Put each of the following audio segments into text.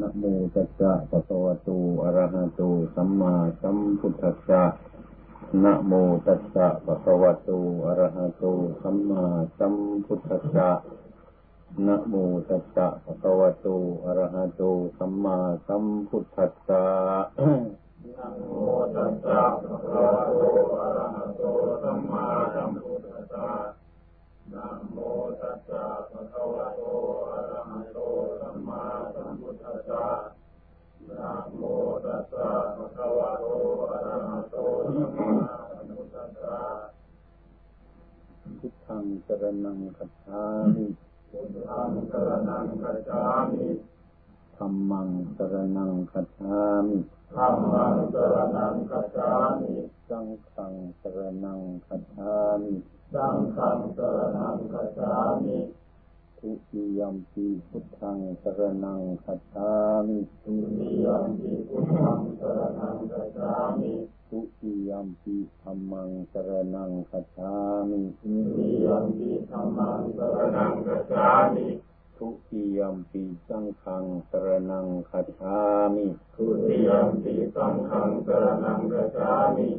นะโมตัสสะภะคะวะโตอะระหะโตสัมมาสัมพุทธัสสะนะโมตัสสะภะคะวะโตอะระหะโตสัมมาสัมพุทธัสสะนะโมตัสสะภะคะวะโตอะระหะโตสัมมาสัมพุทธัสสะนะโมตัสสะภะคะวะโตอะระหะโตสัมมาสัมพุทธัสสะ นะโมตัสสะภะคะวะโตอะระหะโตสัมมาสัมพุทธัสสะนะโมตัสสะภะคะวะโตอะระหะโตสัมมาสัมพุทธัสสะพุทธังสรณังคัจฉามิพุทธังสรณังคัจฉามิธรรมังสรณังคัจฉามิธรรมังสรณังคัจฉามิสังฆังสรณังคัจฉามิ สังฆังสรณังคัจฉามิทุติยมปีพุทธังสรณังคัจฉามิทุติยมปีพุทธังสรณังคัจฉามิทุติยมปีธรรมังสรณังคัจฉามิทุติยมปีธรรมังสรณังคัจฉามิทุติยมปีสังฆังสรณังคัจฉามิทุติยมปีสังฆังสรณังคัจฉามิ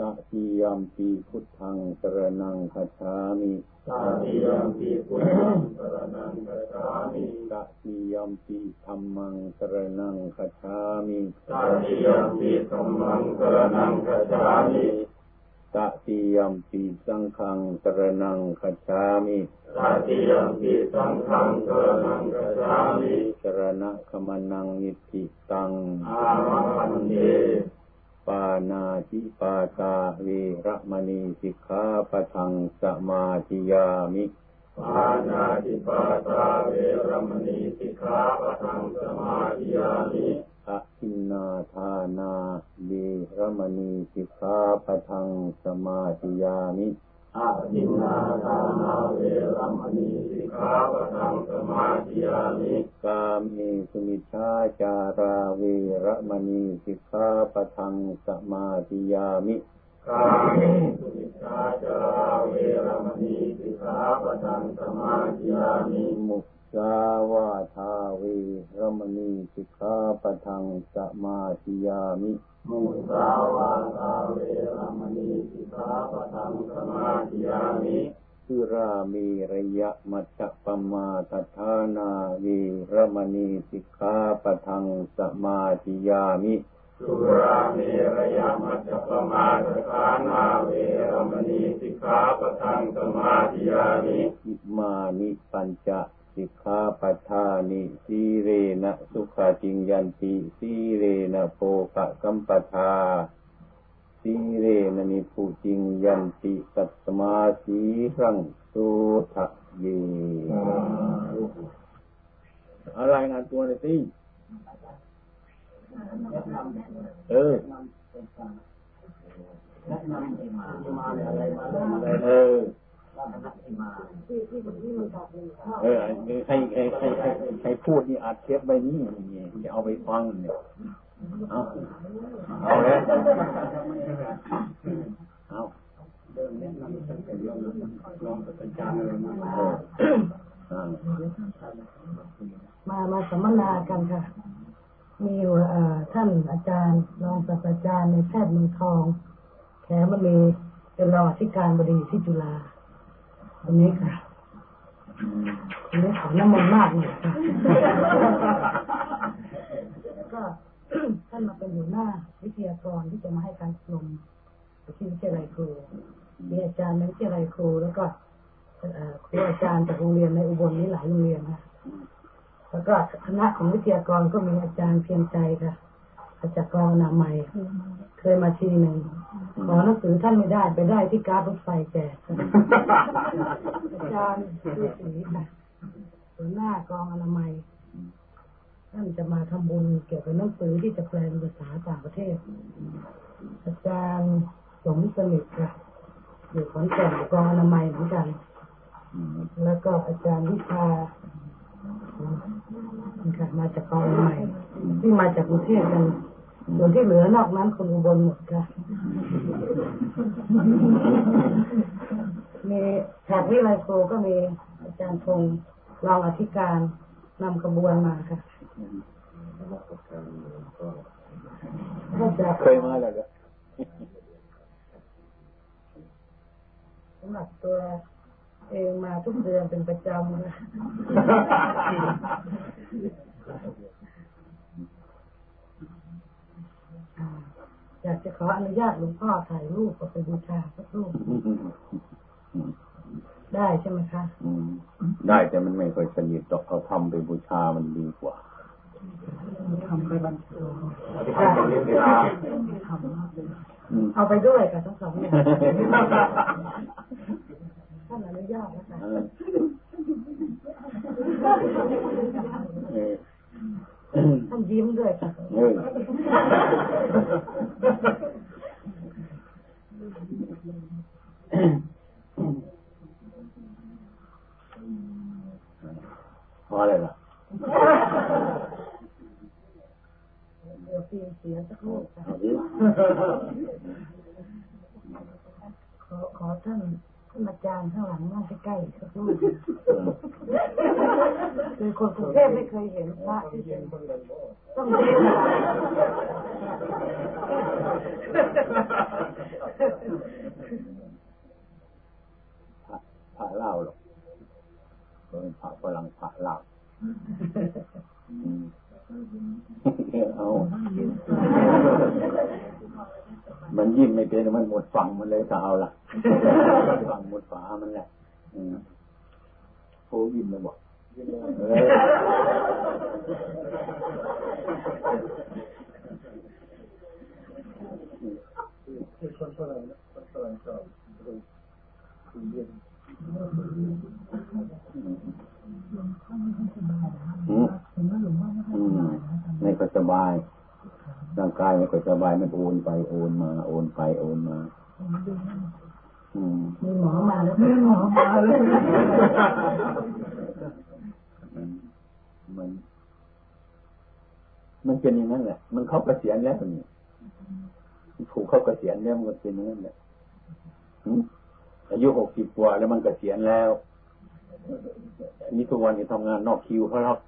ตติยมปีพุทธังสรณังคัจฉามิตติยมปีพุทธังสรณังคัจฉามิตติยมปีธรรมังสรณังคัจฉามิตติยมปีธรรมังสรณังคัจฉามิตติยมปีสังฆังสรณังคัจฉามิตติยมปีสังฆังสรณังคัจฉามิสรณะขมนังนิติตังอามันเตปา นาติปาตาเวระมณีสิกขาปะทังสมาธิยามิปานาติปาตาเวระมณีสิกขาปะทังสมาธิยามิอะทินนาทานาเวระมณีสิกขาปะทังสมาธิยามิ อาทินนาทานาเวรมณีสิกขาปะทังสมาธิยามิกามีสุมิชาจาราเวรมณีสิกขาปะทังสมาธิยามิกามิสุมิชาจาราเวรมณีสิกขาปะทังสมาธิยามิมุสาวาทาเวรมณีสิกขาปะทังสมาธิยามิ มุสาวาทาเวรมณีสิกขาปะทังสมาธิยามิสุรามีระยะมัจจปมาตทานาวีรมณีสิกขาปะทังสมาธิยามิสุรามีระยะมัจจปมาตทานาวีรมณีสิกขาปะทังสมาธิยามิอิมานิปัญจ สิกขาปัฏฐานิสีเรนะสุขจิงยันติสีเรนะโภกะกัมปทาสีเรนะนิภูจิงยันติสัตมาสีรังสุทะเยอะไรงานตัวในที่เออเออ เออให้ให้ให้ให้ให้พูดนี่อัดเทปใบนี้นี่จะเอาไปฟังเนี่ยเอาเอาเลยเอามามาสัมมนากันค่ะ มีท่านอาจารย์รองศาสตราจารย์ในแพทย์เมืองทองแขมันมีเป็นรองอธิการบดีที่จุฬา อันนี้ค่ะอันนี้ขอน้ำมันมากเลยค่ะก็ท่านมาเป็นหัวหน้าวิทยากรที่จะมาให้การอบรมที่วิทยาลัยครูมีอาจารย์ในวิทยาลัยครูแล้วก็ครูอาจารย์จากโรงเรียนในอุบลนี้หลายโรงเรียนนะแล้วก็คณะของวิทยากรก็มีอาจารย์เพียงใจค่ะ อาจารย์กองนามัยเคยมาทีหนึ่งขอหนังสือท่านไม่ได้ไปได้ที่การรถไฟแจกอาจารย์ดูสีค่ะหัวหน้ากองอนามัยท่านจะมาทำบุญเกี่ยวกับหนังสือที่จะแปลเป็นภาษาต่างประเทศ อาจารย์สมสนิทค่ะอยู่ขอนแก่นกองอนามัยเหมือนกัน แล้วก็อาจารย์วิชาค่ะมาจากกองอนามัยที่มาจากกรุงเทพกัน ส่วนที่เหลือนอกนั้นคนอุบลหมดค่ะมีแถบวิไลโคก็มีอาจารย์พงศ์รองอธิการนำขบวนมาค่ะเคยมาแล้วเหรอสำหรับตัวเองมาทุกเดือนเป็นประจำนะ อยากจะขออนุญาตหลวงพ่อถ่ายรูปกับไปบูชาสักรูปได้ใช่ไหมคะได้แต่มันไม่ค่อยสนิทตอกเอาทำไปบูชามันดีกว่าทำไปบรรจุเอาไปด้วยกับทั้งสองอย่างท่านอนุญาตนะคะท่านยิ้มด้วยค่ะพอเลยล่ะเดี๋ยวเปลี่ยนเสียสักลูกขอขอท่านท่านอาจารย์ข้างหลังนั่ง ใกล้ๆสักลูกคือคนกรุงเทพไม่เคยเห็นพระที่เป็นต้องเรียนผ่าเล่าหรอกเป็นผ่าฝรั่งผ่าเล่าเอามันยิ้มไม่เป็นมันหมดฝังมันเลยจะเอาละฝังหมดฝามันแหละ โอ้ยิ้มเลยบอกคนฝรั่งคนฝรั่งชอบคือเย็นไม่ก็สบาย ร่างกายไม่ก็สบายมันโอนไปโอนมา โอนไปโอนมา มีหมอมาแล้วมีหมอมาแล้วมัน มันเป็นอย่างนั้นแหละ มันเข้าเกษียณแล้วนี่ถูกเข้าเกษียณแล้วมันเป็นอย่างนั้นแหละอายุหกสิบกว่าแล้วมันเกษียณแล้วอันนี้ทุกวันนี้ทำงานนอกคิวเขาหรอก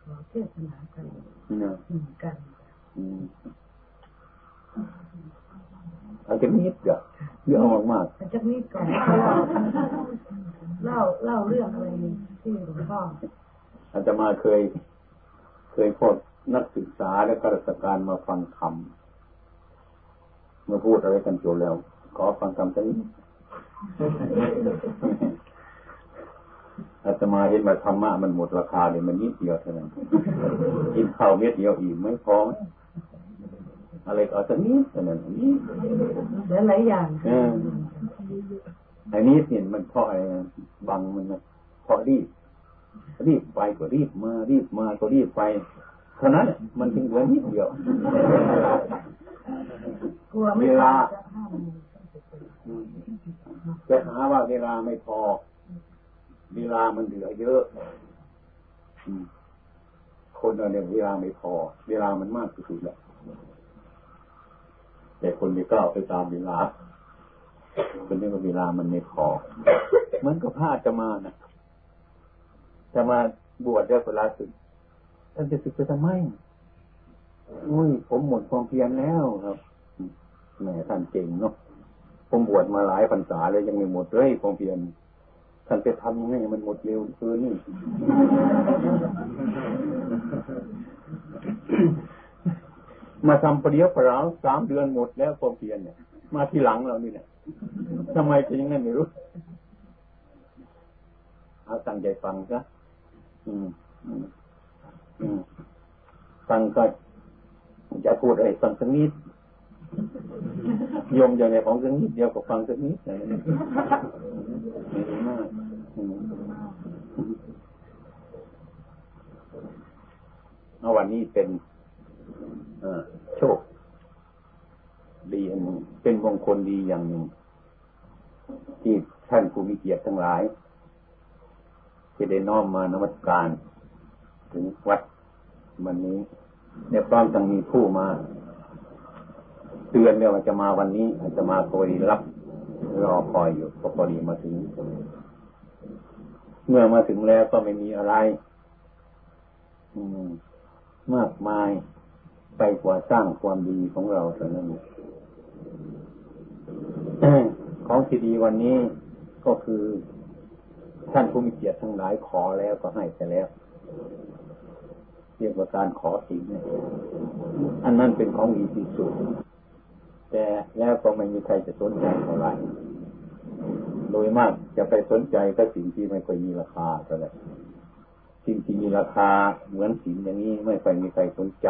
ขอเทศนากันกัน อาจจะนิดเดียวเยอะมากมากอาจจะนิดก่อนเล่าเล่าเรื่องอะไรที่หลวงพ่ออาจจะมาเคย เคยพดนักศึกษาและข้าราชการมาฟังคำมาพูดอะไรกันจบแล้ว ขอฟังคำสักนิดอาตมาเห็นมาธรรมะมันหมดราคาเลยมันนิดเดียวเท่านั้นกินข้าวเม็ดเดียวอีกไม่พอ อะไรก็สักนิดเท่านั้นนี่หลายอย่างอันนี้เห็นมันเพราะอะไรบังมันนะเพราะรีบรีบไปก็รีบมา รีบมาก็รีบไปเท่านั้นมันถึงเหลือนิดเดียวเวลาจะหาว่าเวลาไม่พอ เวลามันเหลือเยอะคนเราเนี่ยเวลาไม่พอ เวลามันมากที่สุดแหละ แต่คนไม่ก้าวไปตามเวลาคนนี้ก็เวลามันไม่พอเหมือนกับพระจะมานะจะมาบวชได้เวลาสึกท่านจะสึกไปทำไมอุ้ยผมหมดความเพียรแล้วครับแหมท่านเก่งเนาะผมบวชมาหลายพรรษาเลยยังไม่หมดเลยความเพียรท่านไปทำยังไงมันหมดเร็วเกินนี่ มาทำประเดี๋ยวประราวสามเดือนหมดแล้วความเพียรเนี่ย มาทีหลังเรานี่เนี่ยทำไมเป็นอย่างนั้นไม่รู้เอาตั้งใจฟังซะอืมอืมอืมฟังก็จะพูดอะไรฟังสักนิดยมอย่างไรของสักนิดเดียวก็ฟังสักนิดอะไรนี่มากเอาวันนี้เป็น โชค ดีอันเป็นมงคลดีอย่างหนึ่ง ที่ท่านผู้มีเกียรติทั้งหลายที่ได้น้อมมานมัสการ ถึงวัดวันนี้ในพร้อมจังมีผู้มาเตือนเนี่ยว่าจะมาวันนี้อาจจะมาโคดีรับรอคอยอยู่ก็พอดีมาถึง เมื่อมาถึงแล้วก็ไม่มีอะไร อืม มากมาย ไปกว่าสร้างความดีของเราเท่านั้นของที่ดีวันนี้ก็คือท่านผู้มีเกียรติทั้งหลายขอแล้วก็ให้ไปแล้วเรียกว่าการขอสิ่งนี่อันนั้นเป็นของดีที่สุดแต่แล้วก็ไม่มีใครจะสนใจเท่าไหร่โดยมากจะไปสนใจก็สิ่งที่ไม่ค่อยมีราคาเท่าไหร่สิ่งที่มีราคาเหมือนสินอย่างนี้ไม่ค่อยมีใครสนใจ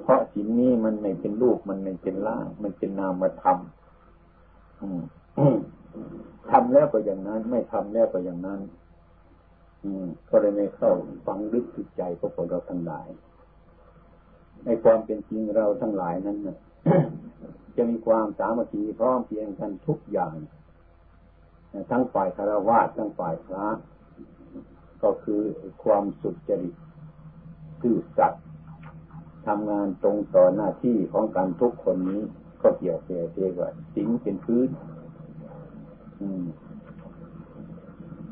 เพราะสินนี้มันไม่เป็นรูปมันไม่เป็นร่างมันเป็นนามธรรมทำแล้วก็อย่างนั้น ไม่ทำแล้วก็อย่างนั้น อืมก็เลยไม่เข้าฟังลึกจิตใจพวกเราทั้งหลาย ในความเป็นจริงเราทั้งหลายนั้นนะจะมีความสามัคคีพร้อมเพียงกันทุกอย่างทั้งฝ่ายคารวะทั้งฝ่ายพระก็คือความสุจริตคือสัตย์ ทำงานตรงต่อหน้าที่ของการทุกคนนี้ ก็เกี่ยวเกี่ยวเกี่ยวกับสิ่งเป็นพื้น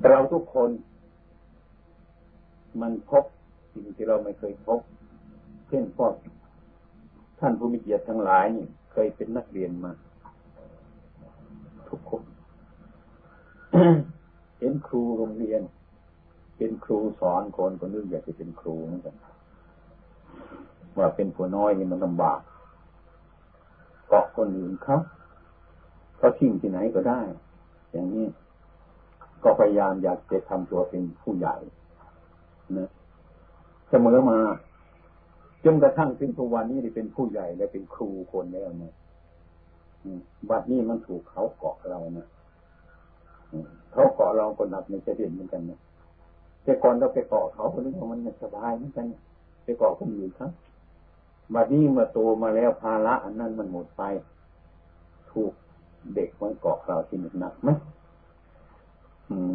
เราทุกคน มันพบสิ่งที่เราไม่เคยพบเช่นพวกท่านผู้มีเกียรติทั้งหลายนี่เคยเป็นนักเรียนมา ทุกคนเห็นครูโรงเรียน เป็นครูสอนคนคนนึกอยากจะเป็นครูเหมือนกัน ว่าเป็นผัวน้อยนี่มันลำบากเกาะคนอื่นเขาเขาทิ้งที่ไหนก็ได้ อย่างนี้ก็พยายามอยากจะทำตัวเป็นผู้ใหญ่นะเสมอมาจนกระทั่งถึงทุกวันนี้ได้เป็นผู้ใหญ่และเป็นครูคนแล้วเนะบัดนี้มันถูกเขาเกาะเรานะเขาเกาะเราคนหนักในจะเด่นเหมือนกันนะแต่ก่อนเราไปเกาะเขาคนนี้มันสบายเหมือนกันไปเกาะคนอื่นครับ บัดนี้มื่อโตมาแล้วภาระอันนั้นมันหมดไป ถูกเด็กมันเกาะเราที่หนักไหมอืม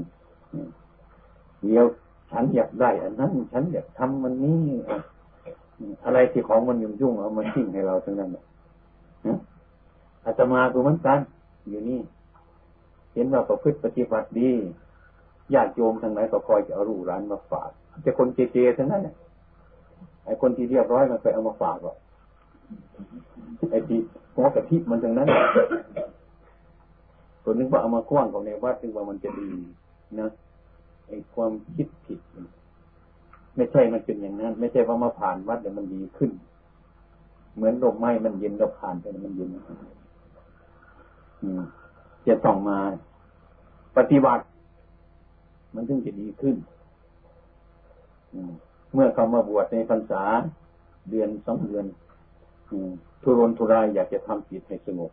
เดี๋ยวฉันอยากได้ อันนั้น ฉันอยากทำมันนี้อะไรที่ของมันยุ่งยุ่งเอามาทิ้งให้เราทั้งนั้นอาตมาตัวมันกันอยู่นี่ เห็นว่าประพฤติปฏิบัติดีญาติโยมทั้งหลายก็คอยจะเอารูร้านมาฝากแต่คนเจๆทั้งนั้น ไอ้คนที่เรียบร้อยมันเคยเอามาฝากหรอกไอ้ที่หัวกะทิมันทั้งนั้นคนนึกว่าเอามากว้างของในวัดนึกว่ามันจะดีนะไอ้ความคิดผิด ไม่ใช่มันเป็นอย่างนั้น ไม่ใช่ว่ามาผ่านวัดแล้วมันดีขึ้น เหมือนลมไม้มันเย็นเราผ่านไปมันเย็นจะต้องมาปฏิบัติ มันถึงจะดีขึ้น เมื่อเขามาบวชในพรรษาเดือนสองเดือนทุรนทุรายอยากจะทำจิตให้สงบ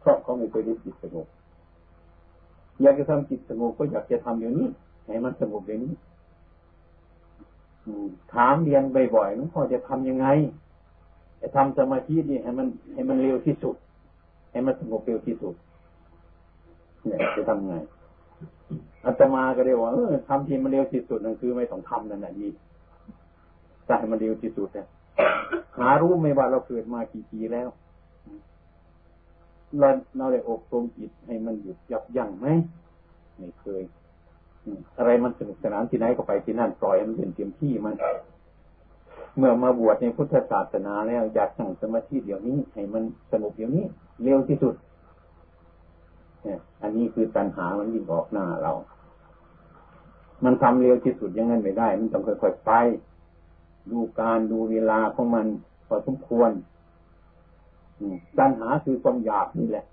เพราะเขาไม่เคยได้จิตสงบ อยากจะทำจิตสงบก็อยากจะทำอย่างนี้ให้มันสงบอย่างนี้ถามเรียนบ่อยๆมันพอจะทํำยังไงจะทำสมาธินี่ให้มันให้มันเร็วที่สุด ให้มันสงบเร็วที่สุด เนี่ยจะทำไงอาตมาก็เรียว่าเออทำที่มันเร็วที่สุดนั่นคือไม่ต้องทำนั่นแหละดี ต่ให้มันเร็วที่สุดเนี่ยหารู้ไหมว่าเราเกิดมากี่ปีแล้ว เราเราได้อบรมจิตให้มันหยุดยับยั้งไหมไม่เคยอะไรมันสนุกสนานที่ไหนก็ไปที่นั่นปล่อยมันเป็นเต็มที่มัน เมื่อมาบวชในพุทธศาสนาแล้วอยากสั่งสมาธิเดี๋ยวนี้ให้มันสงบเดี๋ยวนี้เร็วที่สุดเนี่ยอันนี้คือปัญหามันยิ่งออกหน้าเรา มันทำเร็วที่สุดยังไงไม่ได้ มันต้องค่อยๆไป ดูการดูเวลาของมันพอสมควรปัญหาคือความอยากนี่แหละ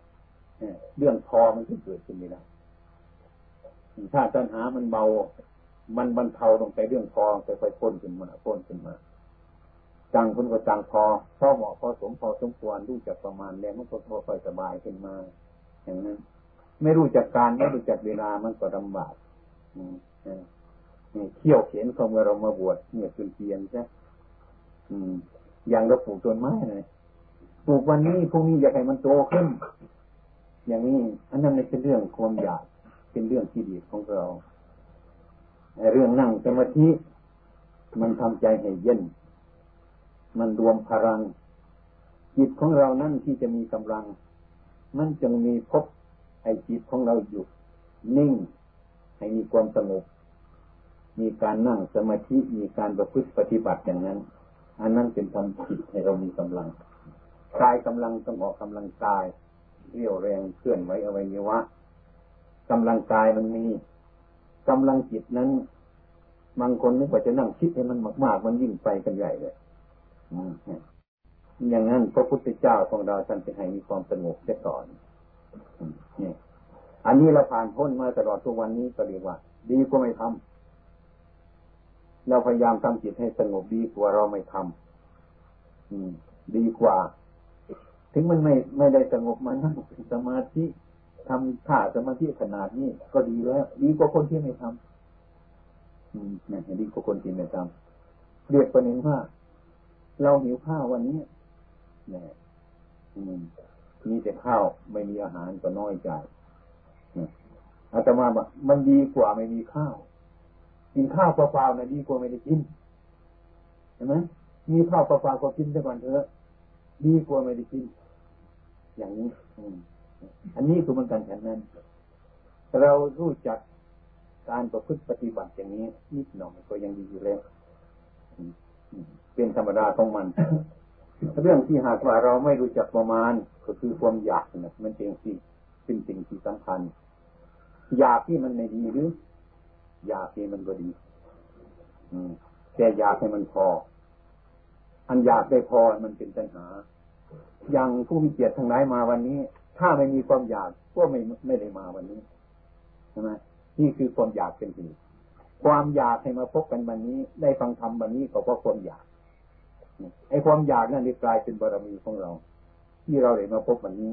เรื่องพอมันเกิดขึ้นไม่ได้ถ้าตัณหามันเบา มันบรรเทาลงไปเรื่องพอค่อยพ้นขึ้นมาพ้นขึ้นมาจังคนก็จังพอพอเหมาะพอสมพอสมควรรู้จักประมาณแล้วมันก็ค่อยสบายขึ้นมา อย่างนั้น ไม่รู้จักการไม่รู้จักเวลามันก็ลำบาก เที่ยวเขียนเขาเมื่อเรามาบวชเมื่อจุนเทียนใช่อย่างเราปลูกต้นไม้เลยปลูกวันนี้พรุ่งนี้อยากให้มันโตขึ้น อย่างนี้อันนั้นไม่ใช่เรื่องความอยากเป็นเรื่องที่ดีของเราเรื่องนั่งสมาธิมันทำใจให้เย็น มันรวมพลัง จิตของเรานั่นที่จะมีกำลัง มันจึงมีพบไอ้จิตของเราอยู่ นิ่ง ให้มีความสงบ มีการนั่งสมาธิมีการประพฤติปฏิบัติอย่างนั้น อันนั้นเป็นทำจิตให้เรามีกำลังกายกำลังต้องออกกำลังกายเรี่ยวแรงเคลื่อนไหวอวัยวะกำลังกายมันมีกำลังจิตนั้นบางคนนึกว่าจะนั่งคิดให้มันมาก ๆ มันยิ่งไปกันใหญ่เลยอย่างนั้นพระพุทธเจ้าของเราท่านจะให้มีความสงบเสียก่อนนี่อันนี้เราผ่านพ้นมาตลอดทุกวันนี้ก็เรียกว่า ดีกว่าไม่ทำ เราพยายามทำจิตให้สงบดีกว่าเราไม่ทำอืม ดีกว่า ถึงมันไม่ไม่ได้สงบมันนั่งสมาธิทำท่าสมาธิขนาดนี้ก็ดีแล้วดีกว่าคนที่ไม่ทำอืมนี่ดีกว่าคนที่ไม่ทำเรียกประเด็นว่า เราหิวข้าววันนี้นี่อืมมีแต่ข้าวไม่มีอาหารก็น้อยใจอาตมาบอกมันดีกว่าไม่มีข้าว กินข้าวเปล่าๆนะดีกว่าไม่ได้กินเห็นไหมมีข้าวเปล่าๆก็กินได้ก่อนเถอะดีกว่าไม่ได้กิน อย่างนี้อันนี้คือมันกันฉันนั้น เรารู้จักการประพฤติปฏิบัติอย่างนี้นิดหน่อยก็ยังดีอยู่แล้วเป็นธรรมดาของมัน เรื่องที่หากว่าเราไม่รู้จักประมาณ ก็คือความอยากนะมันเป็นสิ่งเป็นสิ่งที่สำคัญ อยากที่มันไม่ดีหรือ อยากที่มันก็ดี อืมแต่อยากให้มันพอ อันอยากได้พอมันเป็นปัญหา อย่างผู้มีเกียรติทั้งหลายมาวันนี้ ถ้าไม่มีความอยากก็ไม่ไม่ได้มาวันนี้ใช่ไหมนี่คือความอยากเป็นสิ่งความอยากให้มาพบกันวันนี้ ได้ฟังธรรมวันนี้ก็เพราะความอยากไอ้ความอยากนั่นกลายเป็นบารมีของเรา ที่เราได้มาพบวันนี้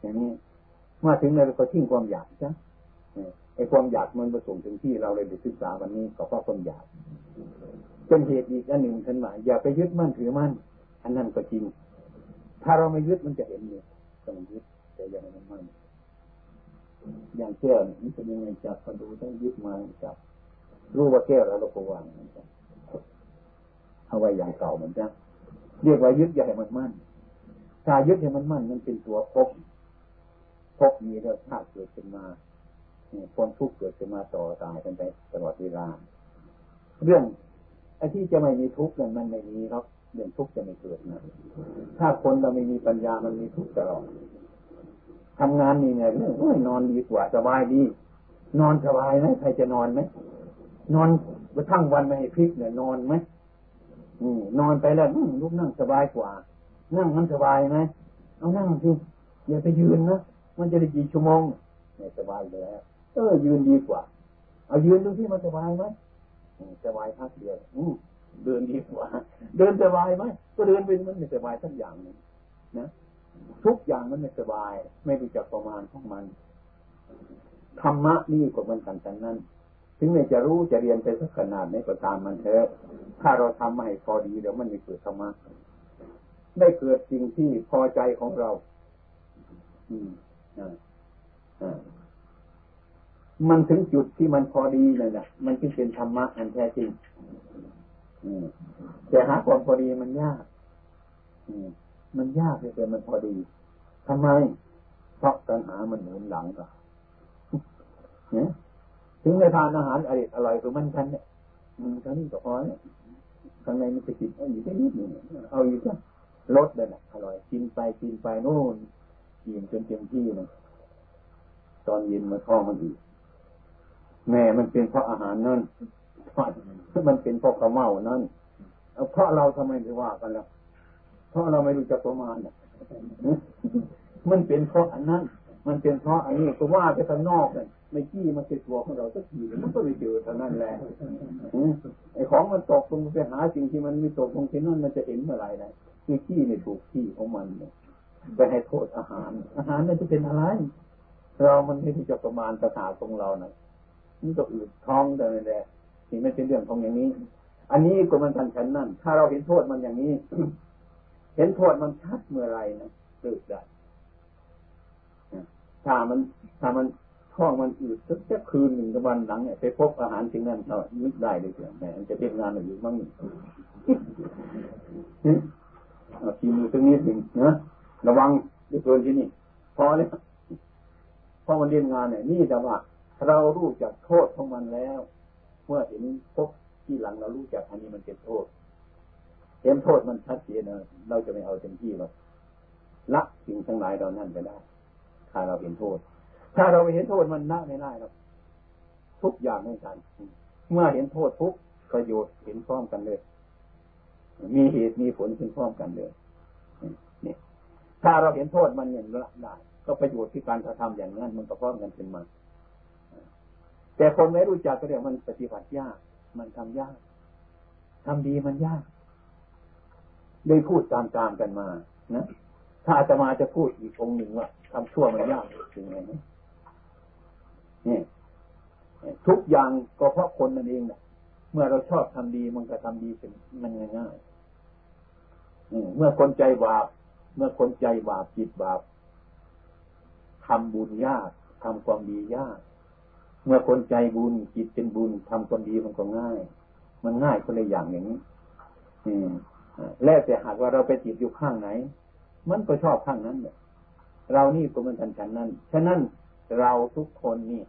อย่างนี้มาถึงเราก็ทิ้งความอยากใช่ ไอ้ความอยากมันประสงถึงที่เราเลยได้ศึกษาวันนี้ก็เพราะความอยากเป็นเหตุอีกอันหนึ่งท่านว่าอย่าไปยึดมั่นถือมั่นอันนั้นก็จริง ถ้าเราไม่ยึดมันจะเห็นเนี่ยต้องยึดแต่ยังไม่มั่นอย่างแก้วนี่เป็นยังไงจับกระดูต้องยึดมาจับรู้ว่าแก้วแล้วเราก็วางเอาไว้อย่างเก่าเหมือนกันเรียกว่ายึดอย่าให้มันมั่นถ้ายึดให้มันมั่นมันเป็นตัวพบพบมีแล้วชาเกิดขึ้นมา ความทุกข์เกิดขึ้นมาต่อตายกันไปตลอดเวลา เรื่องไอ้ที่จะไม่มีทุกข์เนี่ยมันไม่มีครับเรื่องทุกข์จะไม่เกิดนะถ้าคนเราไม่มีปัญญามันมีทุกข์ตลอดทำงานนี่ไงเรื่องนอนดีกว่าสบายดี นอนสบายไหมใครจะนอนไหมนอนกระทั่งวันไม่ให้พลิกเนี่ยนอนไหมนอนไปแล้วลุกนั่งสบายกว่า นั่งมันสบายไหมเอานั่งสิอย่าไปยืนนะมันจะได้กี่ชั่วโมงไม่สบายแล้ว เออยืนดีกว่า เอายืนดูที่มันสบายไหมสบายพักเดียวอืเดินดีกว่า เดินสบายไหมก็เดินเป็นมันไม่สบายสักอย่างนึงนะทุกอย่างมันไม่สบาย ไม่รู้จักประมาณของมันธรรมะนี่กว่ามันกันกันนั้นถึงแม้จะรู้จะเรียนไปสักขนาดไหนก็ตามมันเถอะถ้าเราทำให้พอดีเดี๋ยวมันไม่เกิดธรรมะได้เกิดสิ่งที่พอใจของเรา อืมอ่า มันถึงจุดที่มันพอดีเลยนะมันจึงเป็นธรรมะอันแท้จริงแต่หาความพอดีมันยากมันยากเลยแต่มันพอดีทำไม เพราะปัญหามันหนุนหลังก็เนี่ยถึงในทานอาหารอร่อยอร่อยคือมันคันเนี่ยมันคันนี้ก็พอเนี่ยข้างในมันจะกินเอาอยู่แค่นิดหนึ่งเอาอยู่แค่ลดเลยนะอร่อยกินไปกินไปโน่นกินจนเต็มที่เลยตอนเย็นมาท้องมันอีก แม่มันเป็นเพราะอาหารนั่นมันเป็นเพราะข้าวเมานั่นเพราะเราทำไมถึงว่ากันล่ะเพราะเราไม่รู้จักประมาณมันเป็นเพราะอันนั้น มันเป็นเพราะอันนี้ก็ว่าไปข้างนอกเลยไม่ขี้มันเป็นตัวของเราสักทีมันก็ไม่เจอเท่านั้นแหละไอ้ของมันตกลงไปหาสิ่งที่มันไมีตกลงที่นั่นมันจะเห็นเมื่อไรเลยคือขี้ไม่ถูกที่ของมันเนี่ยไปให้โทษอาหาร อาหารนั่นจะเป็นอะไร เรามันไม่รู้จักประมาณภาษาของเรานะ นี่ก็อืดท้องแต่แหละที่ไม่เป็นเรื่องของอย่างนี้ อันนี้ก็มันทันฉันนั่น ถ้าเราเห็นโทษมันอย่างนี้ เห็นโทษมันชัดเมื่อไรนะตืดได้ถ้ามันถ้ามันท้องมันอืดสักค่คืนหนึ่งกับวันหลังเนี่ยไปพบอาหารสิ่งนั้นเรานึกได้เลยเถอะแหมมันจะเป็นงานอะไรอยู่บ้างนี่เอาทีมือตรงนี้ถึงนะระวังด้วยเกินที่นี่พอเลยพอมันเรียนงานเนี่ยนี่แต่ว่า เรารู้จักโทษของมันแล้ว เมื่อเห็นพบที่หลังเรารู้จักอันนี้มันเป็นโทษเห็นโทษมันชัดเจนเราจะไม่เอาเต็มที่หรอกละสิ่งทั้งหลายเรานั่นไปได้ ถ้าเราเห็นโทษ ถ้าเราไม่เห็นโทษมันละไม่ได้หรอกทุกอย่างไม่กัน เมื่อเห็นโทษทุกประโยชน์เห็นพร้อมกันเลย มีเหตุมีผลขึ้นพร้อมกันเลยนี่ถ้าเราเห็นโทษมันอย่างละได้ก็ประโยชน์ที่การกระทำอย่างนั้นมันก็พร้อมกันเป็นมา แต่คนไม่รู้จักก็เรียกมันปฏิบัติยาก มันทำยากทำดีมันยากเลยพูดตามๆกันมา นะถ้าอาตมาจะพูดอีกองหนึ่งว่าทำชั่วมันยากถึงไงนี่ทุกอย่างก็เพราะคนนั่นเองแหละเมื่อเราชอบทำดีมันก็ทำดีเป็นมันง่ายๆเมื่อคนใจบาปเมื่อคนใจบาปจิตบาปทำบุญยากทำความดียาก เมื่อคนใจบุญจิตเป็นบุญทำความดีมันก็ง่าย มันง่ายคนละอย่างอย่างนี้อืมแล้วแต่หากว่าเราไปจิตอยู่ข้างไหน มันก็ชอบข้างนั้นเนี่ยเรานี่ก็มันทันฉันนั้นฉะนั้นเราทุกคนนี่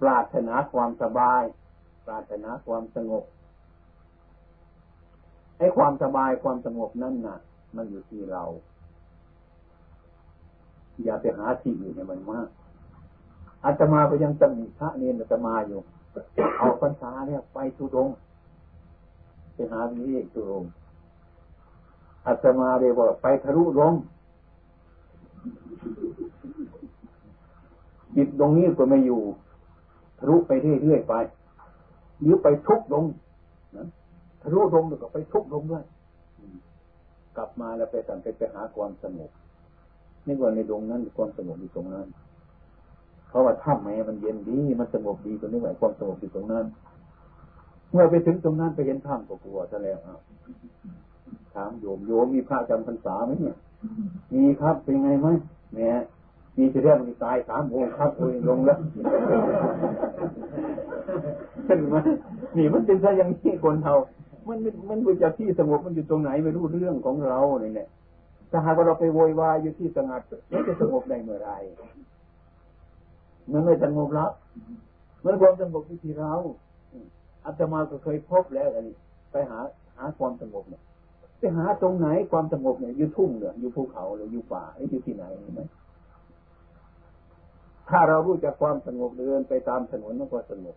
ปรารถนาความสบาย ปรารถนาความสงบไอ้ความสบายความสงบนั่นน่ะ มันอยู่ที่เรา อย่าไปหาที่อื่นให้มันมาก อาตมาไปยังตำหนิพระเนรอาตมาอยู่เอาพรรษาเนี่ยไปทุดงไปหาวิเวกตุรงอาตมาเรียกว่าไปทะลุลงจิตตรงนี้ก็ไม่อยู่ทะลุไปเรื่อยๆไปหรือไปทุกลงนะทะลุลงแล้วก็ไปทุกลงด้วยกลับมาแล้วไปสั่งไปไปหาความสงบนี่ว่าในดงนั้นความสงบอยู่ตรงนั้น เพราะว่าถ้ำแม้มันเย็นดี มันสงบดีตรงนี้หมายความสงบอยู่ตรงนั้น เมื่อไปถึงตรงนั้นไปเห็นถ้ำก็กลัวซะแล้วถามโยมโยมมีพระจำพรรษาไหมเนี่ย มีครับเป็นไงไหมแม่ยมีจะเรื่องมีตายสามโมงครับโอ้ยลงแล้วเห็นไหมนี่มันเป็นซะอย่างนี้คนเท่ามันมันมันจากที่สงบมันอยู่ตรงไหนไม่รู้เรื่องของเราเนี่ยถ้าหากว่าเราไปโวยวายอยู่ที่สงัดมันจะสงบได้เมื่อไร มันไม่สงบแล้วมันความสงบที่เราอาตมาก็เคยพบแล้วอันนี้ไปหาหาความสงบเนี่ยไปหาตรงไหนความสงบเนี่ยอยู่ทุ่งเนี่ยอยู่ภูเขาหรืออยู่ป่าออยู่ที่ไหนเห็นไหมถ้าเรารู้จักความสงบเดินไปตามถนนมันก็สงบ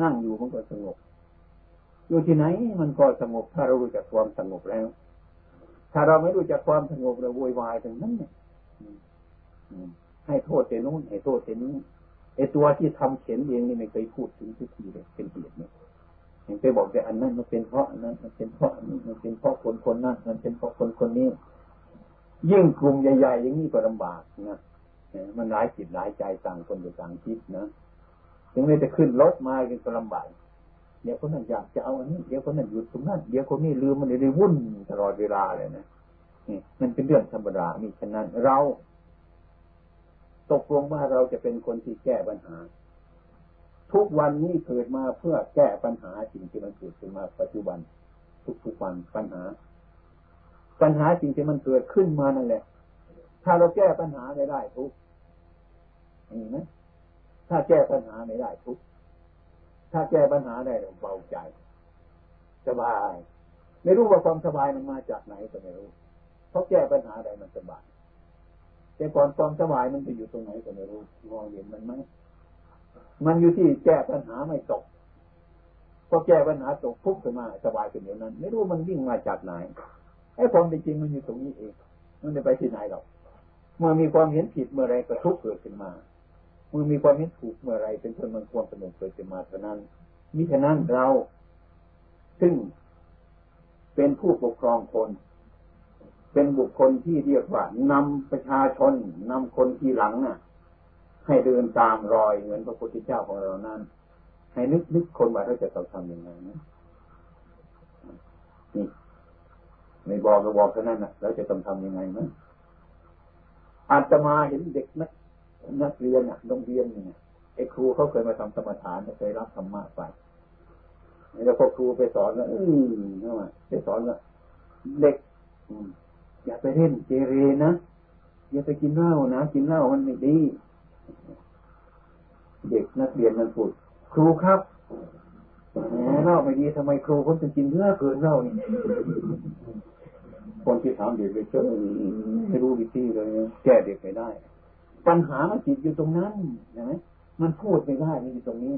นั่งอยู่มันก็สงบ อยู่ที่ไหนมันก็สงบ ถ้าเรารู้จักความสงบแล้ว ถ้าเราไม่รู้จักความสงบเราโวยวายถึงนั้นเนี่ย ให้โทษเตนู้นให้โทษเตนู้นไอตัวที่ทำเขียนเองนี่ไม่เคยพูดถึงทุกทีเลยเป็นเหตุเนี่ยเห็นไปบอกแต่อันนั้นมันเป็นเพราะอันนั้นมันเป็นเพราะอันนี้มันเป็นเพราะคนคนนั้นมันเป็นเพราะคนคนนี้ ยิ่งกลุ่มใหญ่ๆอย่างนี้ก็ลำบากนะมันหลายจิตหลายใจต่างคนอยู่ต่างคิดนะถึงแม้จะขึ้นรถมาก็ลำบากเดี๋ยวคนนั้นอยากจะเอาอันนี้เดี๋ยวคนนั้นหยุดตรงนั้นเดี๋ยวคนนี้ลืมมันเลยวุ่นตลอดเวลาเลยนะนี่มันเป็นเรื่องธรรมดามีฉะนั้นเรา ตกลงว่าเราจะเป็นคนที่แก้ปัญหา ทุกวันนี้เกิดมาเพื่อแก้ปัญหาสิ่งที่มันเกิดขึ้นมาปัจจุบัน ทุกๆวันปัญหา ปัญหาสิ่งที่มันเกิดขึ้นมานั่นแหละ ถ้าเราแก้ปัญหาไม่ได้ทุกนี่ไหมถ้าแก้ปัญหาไม่ได้ทุกถ้าแก้ปัญหาได้เราเบาใจ สบาย ไม่รู้ว่าความสบายมันมาจากไหนก็ไม่รู้เพราะแก้ปัญหาใดมันสบาย แต่ก่อนความสบายมันไปอยู่ตรงไหนก็ไม่รู้มองเห็นมันไหมมันอยู่ที่แก้ปัญหาไม่ตกพอแก้ปัญหาตกปุ๊บขึ้นมาสบายเป็นอย่างนั้น ไม่รู้มันวิ่งมาจากไหนไอ้ความเป็นจริงมันอยู่ตรงนี้เอง มันไม่ไปที่ไหนหรอกเมื่อมีความเห็นผิดเมื่อไรก็ทุกข์เกิดขึ้นมา เมื่อมีความเห็นถูกเมื่อไรเป็นผลมันความสนุกเกิดขึ้นมาเท่านั้นมิฉะนั้นเรา ซึ่งเป็นผู้ปกครองคน เป็นบุคคลที่เรียกว่านำประชาชนนำคนที่หลังน่ะ ให้เดินตามรอยเหมือนพระพุทธเจ้าของเรานั้นให้นึกนึกคนว่าเราจะต้องทำยังไงนะนี่ไม่บอกก็บอกเท่านั้นนะเราจะต้องทำยังไงนะอาตมาเห็นเด็กนักนักเรียนอะโรงเรียนเนี่ยไอ้ครูเขาเคยมาทำสมถานเคยรับธรรมะไปแล้วพอครูไปสอนแล้วอืมเข้ามาไปสอนว่าเด็ก อย่าไปเล่นเจเรนะอย่าไปกินเหล้านะกินเหล้ามันไม่ดี เด็กนักเรียนมันพูดครูครับแหมเล่าไม่ดีทำไมครูคนจะกินเนื้อเกินเหล่านี่คนที่ถามเด็กไปเจอไม่รู้วิธีเลยแก้เด็กไม่ได้ ปัญหามันติดอยู่ตรงนั้นใช่ไหมมันพูดไม่ได้มันอยู่ตรงนี้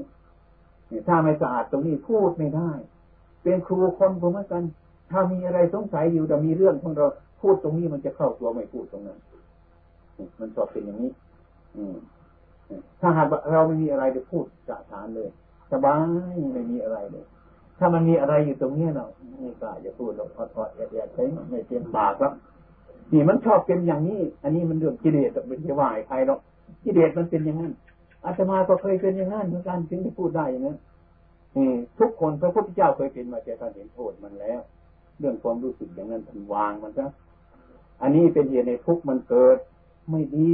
ถ้าไม่สะอาดตรงนี้พูดไม่ได้ เป็นครูคนก็เหมือนกัน ถ้ามีอะไรสงสัยอยู่แต่มีเรื่องของเราพูดตรงนี้มันจะเข้าตัวไม่พูดตรงนั้น มันสอบเป็นอย่างนี้ อืมถ้าหากเราไม่มีอะไรจะพูดจะฐานเลยสบายไม่มีอะไรเลย ถ้ามันมีอะไรอยู่ตรงนี้เนาไม่กล้าจะพูดหรอกพอๆแอบๆใช้ไม่เต็มปากแล้วนี่มันชอบเป็นอย่างนี้ อันนี้มันเรื่องกิเลสไม่ใช่ว่าใครหรอกกิเลสมันเป็นอย่างนั้นอาตมาก็เคยเป็นอย่างนั้นเหมือนกันถึงจะพูดได้อย่างนั้นทุกคนพระพุทธเจ้าเคยเป็นมาแต่ท่านเห็นโทษมันแล้ว เรื่องความรู้สึกอย่างนั้นท่านวางมันซะอันนี้เป็นเหตุในทุกมันเกิดไม่ดี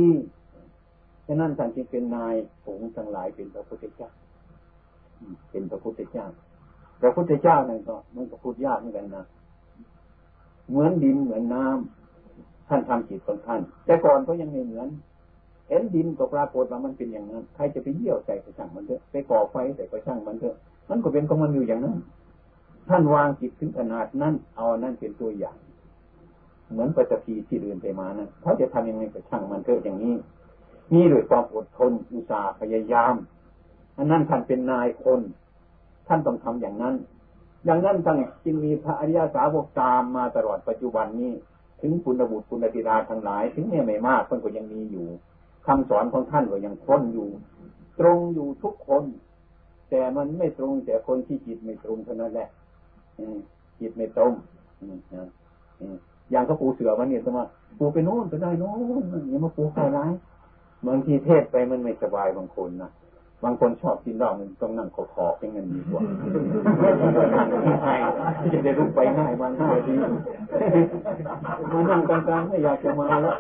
ฉะนั้นท่านจึงเป็นนายผงทั้งหลายเป็นพระพุทธเจ้าเป็นพระพุทธเจ้าพระพุทธเจ้านั่นก็มันก็พูดยากเหมือนกันนะเหมือนดินเหมือนน้ำท่านทำจิตของท่าน แต่ก่อนก็ยังไม่เหมือนเห็นดินก็ปรากฏว่ามันเป็นอย่างนั้น ใครจะไปเยี่ยวใส่ก็ช่างมันเถอะไปก่อไฟใส่ก็ช่างมันเถอะมันก็เป็นของมันอยู่อย่างนั้น ท่านวางจิตถึงขนาดนั้น เอานั่นเป็นตัวอย่าง เหมือนปัจจีที่เดินไปมานะเขาจะทำยังไงก็ช่างมันเถอะอย่างนี้ นี่ด้วยความอดทนอุตสาห์พยายามอันนั้นท่านเป็นนายคน ท่านต้องทำอย่างนั้นอย่างนั้นท่านจึงมีพระอริยสาวกตามมาตลอดปัจจุบันนี้ ถึงปุณบุตรปุณติดาทั้งหลาย ถึงเนี่ยไม่มากคนก็ยังมีอยู่คำสอนของท่านก็ยังค้นอยู่ ตรงอยู่ทุกคน แต่มันไม่ตรงแต่คนที่จิตไม่ตรงเท่านั้นแหละ จิตไม่ตรงอย่างเขาปูเสือมันเนี่ยสมาปูไปโน่นก็ได้โน่นอย่ามาปูใครร้ายบางทีเทศไปมันไม่สบายบางคนนะ บางคนชอบกินเหล้ามันต้องนั่งขอขอเป็นเงินดีกว่าง่ายจะได้ลุกไปง่ายวันห้าทีมานั่งกลางๆไม่อยากจะมาแล้ว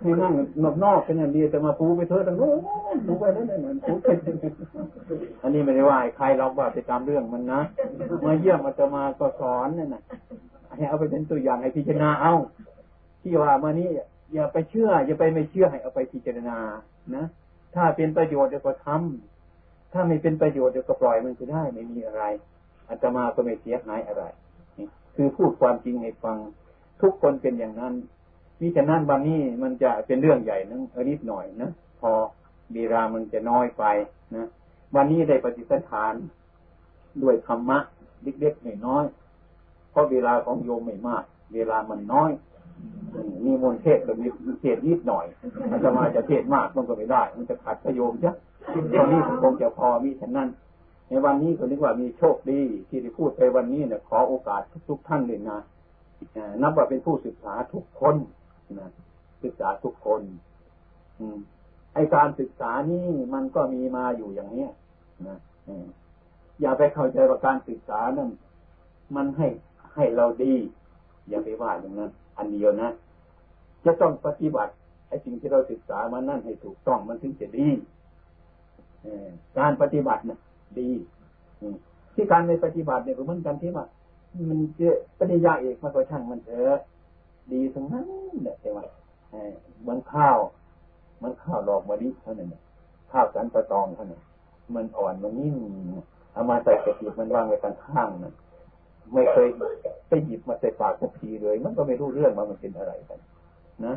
ให้นั่งนอกนอกเป็นเงินดีแต่มาปูไปเถอะตั้งโน้ปูไปแล้วเนี่ยปูอันนี้ไม่ได้ว่าใครเราว่าไปตามเรื่องมันนะมาเยี่ยมมาจะมาก็สอนนั่นน่ะให้เอาไปเป็นตัวอย่างให้พิจารณาเอาที่ว่ามานี้อย่าไปเชื่อ อย่าไปไม่เชื่อให้เอาไปพิจารณานะถ้าเป็นประโยชน์เดี๋ยวก็ทำ ถ้าไม่เป็นประโยชน์เดี๋ยวก็ปล่อยมันจะได้ไม่มีอะไรอาตมาก็ไม่เสียหายอะไรคือพูดความจริงให้ฟัง ทุกคนเป็นอย่างนั้นมิฉะนั้นวันนี้มันจะเป็นเรื่องใหญ่นึงนิดหน่อยนะพอเวลามันจะน้อยไปนะวันนี้ได้ปฏิสันฐานด้วยธรรมะเล็กๆน้อยๆเพราะเวลาของโยมไม่มาก เวลามันน้อยมีมนเทศกับมีเทศนิดหน่อยมันจะมาจะเทศมากมันก็ไม่ได้ มันจะขัดประโยชน์ ใช่ตอนนี้คงจะพอมีฉะนั้น ในวันนี้ก็นึกว่ามีโชคดีที่ได้พูดไปวันนี้เนี่ยขอโอกาสทุกท่านเลยนะนับว่าเป็นผู้ศึกษาทุกคนนะศึกษาทุกคน อืมไอการศึกษานี่มันก็มีมาอยู่อย่างเนี้ยนะอย่าไปเข้าใจว่าการศึกษานั้น มันให้ให้เราดี อย่าไปว่าอย่างนั้น อันเดียวนะ จะต้องปฏิบัติไอ้สิ่งที่เราศึกษามานั่นให้ถูกต้องมันถึงจะดี การปฏิบัตินะดีที่การในปฏิบัติเนี่ยก็เหมือนกันที่ว่ามันเจอปฏิญาเอกมาก็ช่างมันเถอะดีทั้งนั้นเนี่ยใช่ไหมมันข้าว มันข้าวดอกมะลิเท่านั้นข้าวสันประตองเท่านั้นมันอ่อนมันนิ่มเอามาใส่กระติบมันวางไว้ข้างๆนั่นไม่เคยไปหยิบมาใส่ปากสักทีเลย มันก็ไม่รู้เรื่องว่ามันเป็นอะไรกัน นะ